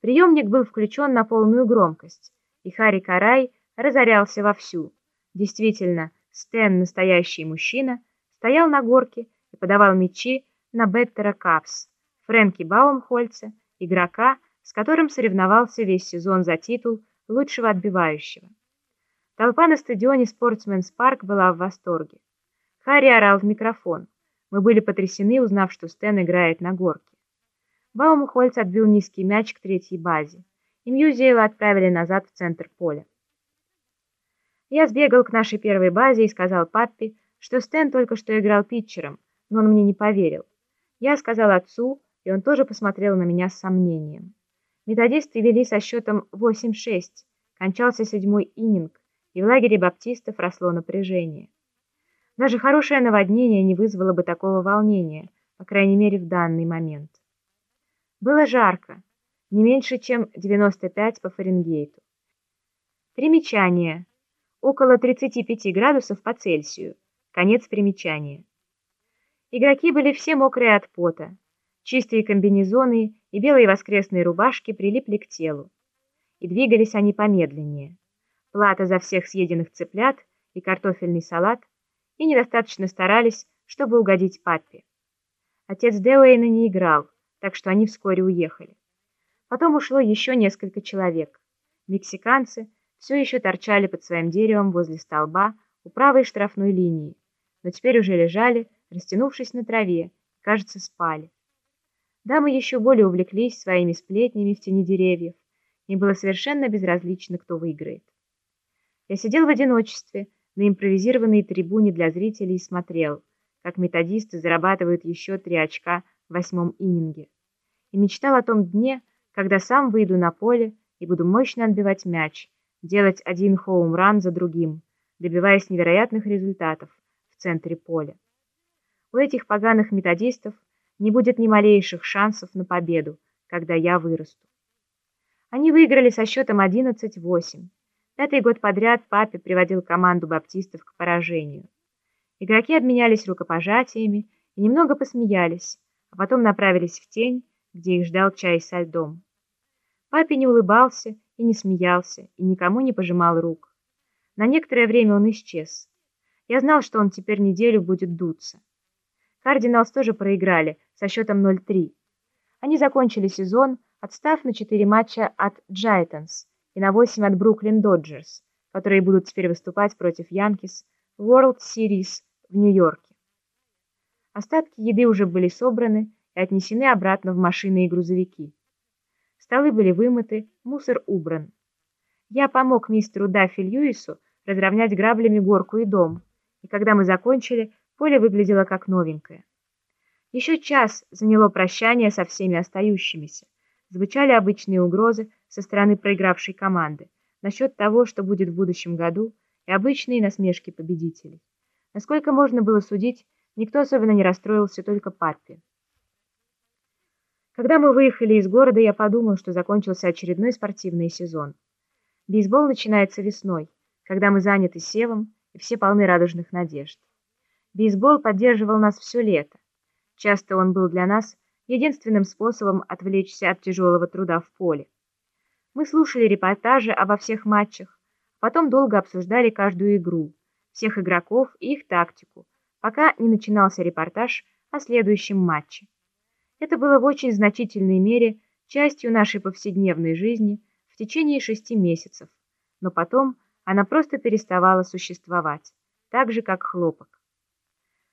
Приемник был включен на полную громкость, и Харри Карай разорялся вовсю. Действительно, Стэн, настоящий мужчина, стоял на горке и подавал мячи на Беттера Капс, Фрэнки Баумхольца, игрока, с которым соревновался весь сезон за титул лучшего отбивающего. Толпа на стадионе Спортсменс Парк была в восторге. Харри орал в микрофон. Мы были потрясены, узнав, что Стэн играет на горке. Баумхольц отбил низкий мяч к третьей базе, и Мьюзиэла отправили назад в центр поля. Я сбегал к нашей первой базе и сказал папе, что Стэн только что играл питчером, но он мне не поверил. Я сказал отцу, и он тоже посмотрел на меня с сомнением. Методисты вели со счетом 8-6, кончался седьмой ининг, и в лагере баптистов росло напряжение. Даже хорошее наводнение не вызвало бы такого волнения, по крайней мере в данный момент. Было жарко, не меньше, чем 95 по Фаренгейту. Примечание. Около 35 градусов по Цельсию. Конец примечания. Игроки были все мокрые от пота. Чистые комбинезоны и белые воскресные рубашки прилипли к телу. И двигались они помедленнее. Плата за всех съеденных цыплят и картофельный салат – и недостаточно старались, чтобы угодить папе. Отец Деуэйна не играл, так что они вскоре уехали. Потом ушло еще несколько человек. Мексиканцы все еще торчали под своим деревом возле столба у правой штрафной линии, но теперь уже лежали, растянувшись на траве, кажется, спали. Дамы еще более увлеклись своими сплетнями в тени деревьев, им было совершенно безразлично, кто выиграет. Я сидел в одиночестве, на импровизированной трибуне для зрителей и смотрел, как методисты зарабатывают еще три очка восьмом ининге. И мечтал о том дне, когда сам выйду на поле и буду мощно отбивать мяч, делать один хоум-ран за другим, добиваясь невероятных результатов в центре поля. У этих поганых методистов не будет ни малейших шансов на победу, когда я вырасту. Они выиграли со счетом 11-8. Пятый год подряд папе приводил команду баптистов к поражению. Игроки обменялись рукопожатиями и немного посмеялись, а потом направились в тень, где их ждал чай со льдом. Папе не улыбался и не смеялся, и никому не пожимал рук. На некоторое время он исчез. Я знал, что он теперь неделю будет дуться. Кардиналс тоже проиграли со счетом 0-3. Они закончили сезон, отстав на 4 матча от Джайантс, и на 8 от Бруклин Доджерс, которые будут теперь выступать против Янкис в World Series в Нью-Йорке. Остатки еды уже были собраны и отнесены обратно в машины и грузовики. Столы были вымыты, мусор убран. Я помог мистеру Даффи Льюису разровнять граблями горку и дом, и когда мы закончили, поле выглядело как новенькое. Еще час заняло прощание со всеми остающимися. Звучали обычные угрозы со стороны проигравшей команды насчет того, что будет в будущем году, и обычные насмешки победителей. Насколько можно было судить, никто особенно не расстроился, только папе. Когда мы выехали из города, я подумал, что закончился очередной спортивный сезон. Бейсбол начинается весной, когда мы заняты севом и все полны радужных надежд. Бейсбол поддерживал нас все лето. Часто он был для нас единственным способом отвлечься от тяжелого труда в поле. Мы слушали репортажи обо всех матчах, потом долго обсуждали каждую игру, всех игроков и их тактику, пока не начинался репортаж о следующем матче. Это было в очень значительной мере частью нашей повседневной жизни в течение шести месяцев, но потом она просто переставала существовать, так же, как хлопок.